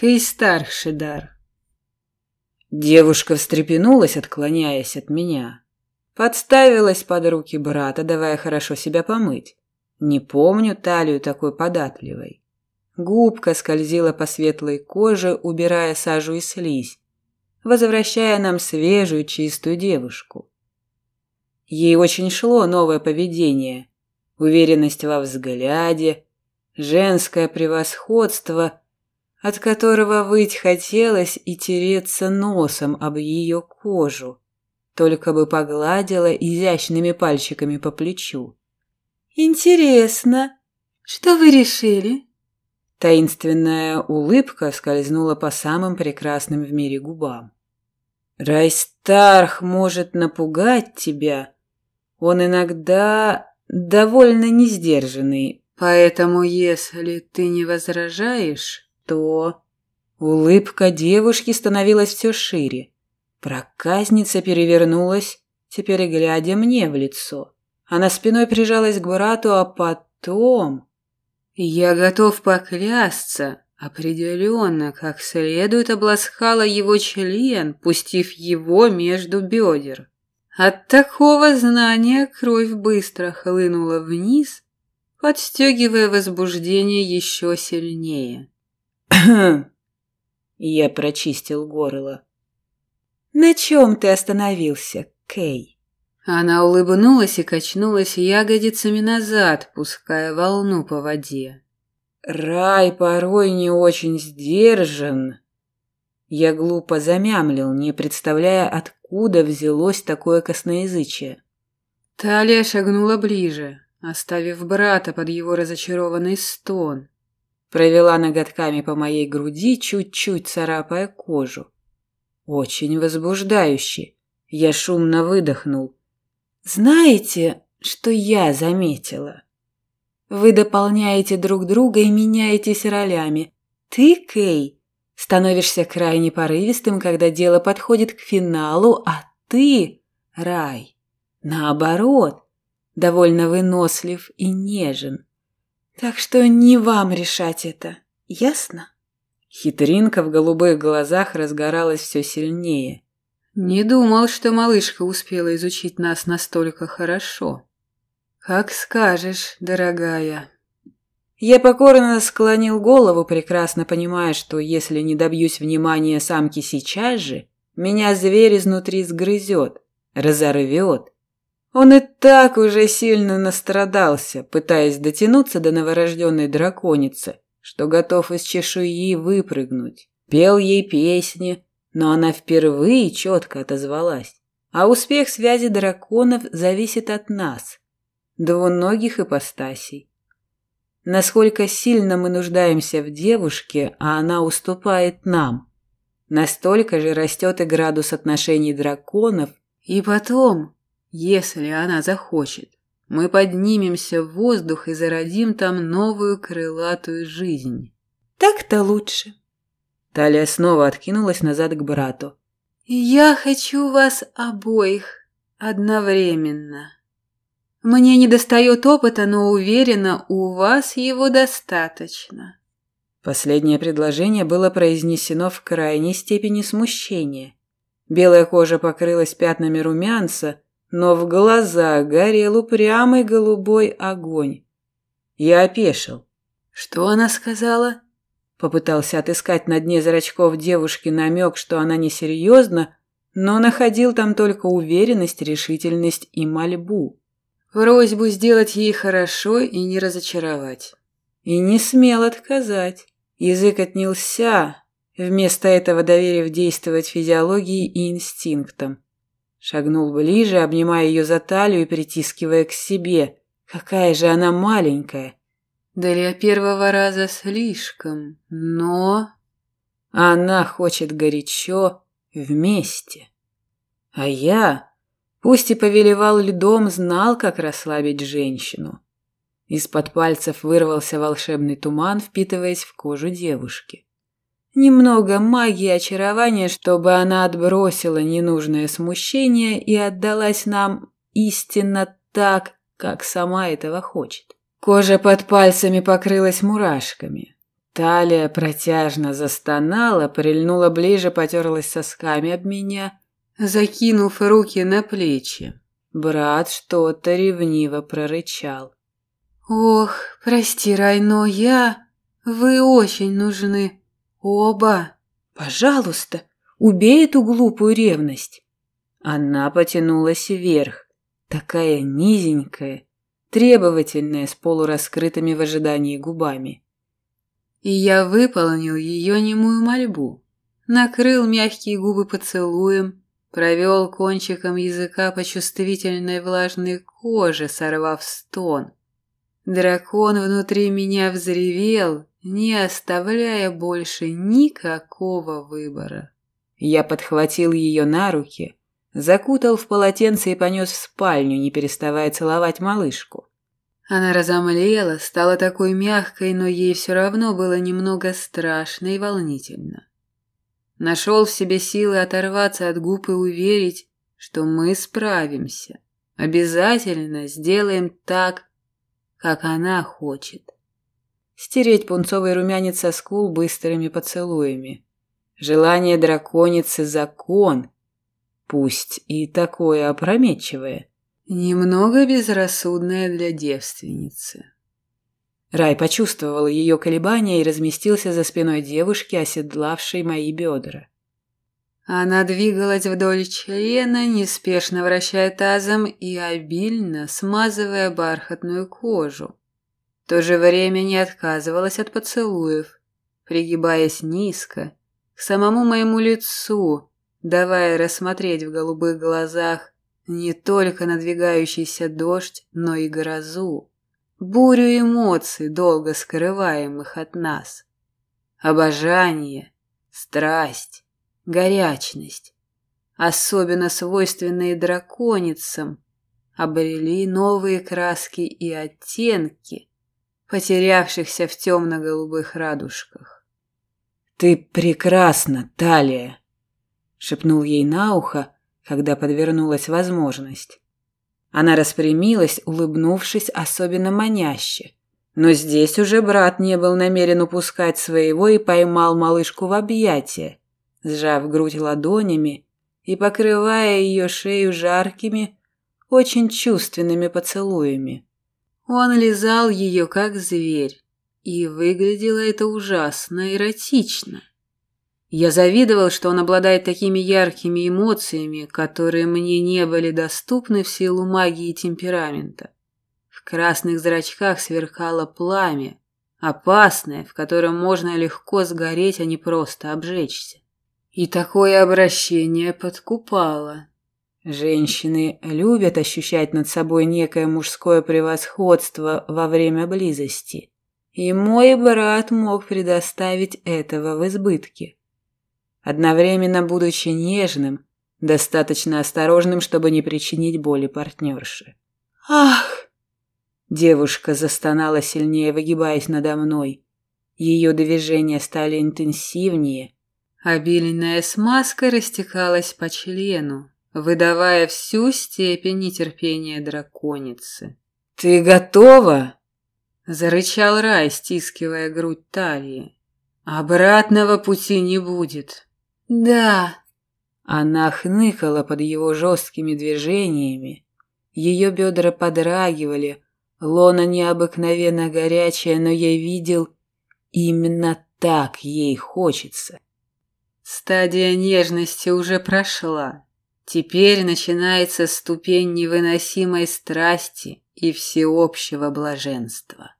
Кейстар дар. Девушка встрепенулась, отклоняясь от меня. Подставилась под руки брата, давая хорошо себя помыть. Не помню талию такой податливой. Губка скользила по светлой коже, убирая сажу и слизь, возвращая нам свежую чистую девушку. Ей очень шло новое поведение, уверенность во взгляде, женское превосходство, от которого выть хотелось и тереться носом об ее кожу, только бы погладила изящными пальчиками по плечу. «Интересно, что вы решили?» Таинственная улыбка скользнула по самым прекрасным в мире губам. «Райстарх может напугать тебя. Он иногда довольно несдержанный, поэтому если ты не возражаешь, то...» Улыбка девушки становилась все шире. Проказница перевернулась, теперь глядя мне в лицо. Она спиной прижалась к брату, а потом... Я готов поклясться, определенно, как следует обласкала его член, пустив его между бедер. От такого знания кровь быстро хлынула вниз, подстегивая возбуждение еще сильнее. Я прочистил горло. «На чем ты остановился, Кей?» Она улыбнулась и качнулась ягодицами назад, пуская волну по воде. Рай порой не очень сдержан. Я глупо замямлил, не представляя, откуда взялось такое косноязычие. Талия шагнула ближе, оставив брата под его разочарованный стон. Провела ноготками по моей груди, чуть-чуть царапая кожу. Очень возбуждающе. Я шумно выдохнул. Знаете, что я заметила? Вы дополняете друг друга и меняетесь ролями. Ты, Кей, становишься крайне порывистым, когда дело подходит к финалу, а ты, Рай, наоборот, довольно вынослив и нежен. Так что не вам решать это, ясно? Хитринка в голубых глазах разгоралась все сильнее. Не думал, что малышка успела изучить нас настолько хорошо. Как скажешь, дорогая. Я покорно склонил голову, прекрасно понимая, что если не добьюсь внимания самки сейчас же, меня зверь изнутри сгрызет, разорвет. Он и так уже сильно настрадался, пытаясь дотянуться до новорожденной драконицы, что готов из чешуи выпрыгнуть. Пел ей песни, но она впервые четко отозвалась. А успех связи драконов зависит от нас, двуногих ипостасей. Насколько сильно мы нуждаемся в девушке, а она уступает нам, настолько же растет и градус отношений драконов, и потом, если она захочет, мы поднимемся в воздух и зародим там новую крылатую жизнь. Так-то лучше. Талия снова откинулась назад к брату. «Я хочу вас обоих одновременно. Мне не достает опыта, но уверена, у вас его достаточно». Последнее предложение было произнесено в крайней степени смущения. Белая кожа покрылась пятнами румянца, но в глазах горел упрямый голубой огонь. Я опешил. «Что она сказала?» Попытался отыскать на дне зрачков девушки намек, что она несерьезна, но находил там только уверенность, решительность и мольбу. Просьбу сделать ей хорошо и не разочаровать. И не смел отказать. Язык отнялся, вместо этого доверив действовать физиологии и инстинктам. Шагнул ближе, обнимая ее за талию и притискивая к себе. Какая же она маленькая, для первого раза слишком, но... Она хочет горячо вместе. А я, пусть и повелевал льдом, знал, как расслабить женщину. Из-под пальцев вырвался волшебный туман, впитываясь в кожу девушки. Немного магии очарования, чтобы она отбросила ненужное смущение и отдалась нам истинно так, как сама этого хочет. Кожа под пальцами покрылась мурашками. Талия протяжно застонала, прильнула ближе, потерлась сосками об меня, закинув руки на плечи. Брат что-то ревниво прорычал. «Ох, прости, Райно, я... Вы очень нужны. Оба. Пожалуйста, убей эту глупую ревность». Она потянулась вверх, такая низенькая, требовательная, с полураскрытыми в ожидании губами. И я выполнил ее немую мольбу. Накрыл мягкие губы поцелуем, провел кончиком языка по чувствительной влажной коже, сорвав стон. Дракон внутри меня взревел, не оставляя больше никакого выбора. Я подхватил ее на руки, закутал в полотенце и понес в спальню, не переставая целовать малышку. Она разомлела, стала такой мягкой, но ей все равно было немного страшно и волнительно. Нашел в себе силы оторваться от губ и уверить, что мы справимся. Обязательно сделаем так, как она хочет. Стереть пунцовый румянец со скул быстрыми поцелуями. Желание драконицы – закон, пусть и такое опрометчивое. Немного безрассудная для девственницы. Рай почувствовал ее колебания и разместился за спиной девушки, оседлавшей мои бедра. Она двигалась вдоль члена, неспешно вращая тазом и обильно смазывая бархатную кожу. То же время не отказывалась от поцелуев, пригибаясь низко, к самому моему лицу, давая рассмотреть в голубых глазах не только надвигающийся дождь, но и грозу. Бурю эмоций, долго скрываемых от нас. Обожание, страсть, горячность, особенно свойственные драконицам, обрели новые краски и оттенки, потерявшихся в темно-голубых радужках. «Ты прекрасна, Талия!» — шепнул ей на ухо, когда подвернулась возможность. Она распрямилась, улыбнувшись особенно маняще. Но здесь уже брат не был намерен упускать своего и поймал малышку в объятия, сжав грудь ладонями и покрывая ее шею жаркими, очень чувственными поцелуями. Он лизал ее, как зверь, и выглядело это ужасно эротично. Я завидовал, что он обладает такими яркими эмоциями, которые мне не были доступны в силу магии и темперамента. В красных зрачках сверкало пламя, опасное, в котором можно легко сгореть, а не просто обжечься. И такое обращение подкупало. Женщины любят ощущать над собой некое мужское превосходство во время близости. И мой брат мог предоставить этого в избытке одновременно будучи нежным, достаточно осторожным, чтобы не причинить боли партнерше. «Ах!» Девушка застонала сильнее, выгибаясь надо мной. Ее движения стали интенсивнее. Обильная смазка растекалась по члену, выдавая всю степень нетерпения драконицы. «Ты готова?» – зарычал Рай, стискивая грудь талии. «Обратного пути не будет. «Да». Она хныкала под его жесткими движениями. Ее бедра подрагивали, лона необыкновенно горячая, но я видел, именно так ей хочется. Стадия нежности уже прошла. Теперь начинается ступень невыносимой страсти и всеобщего блаженства.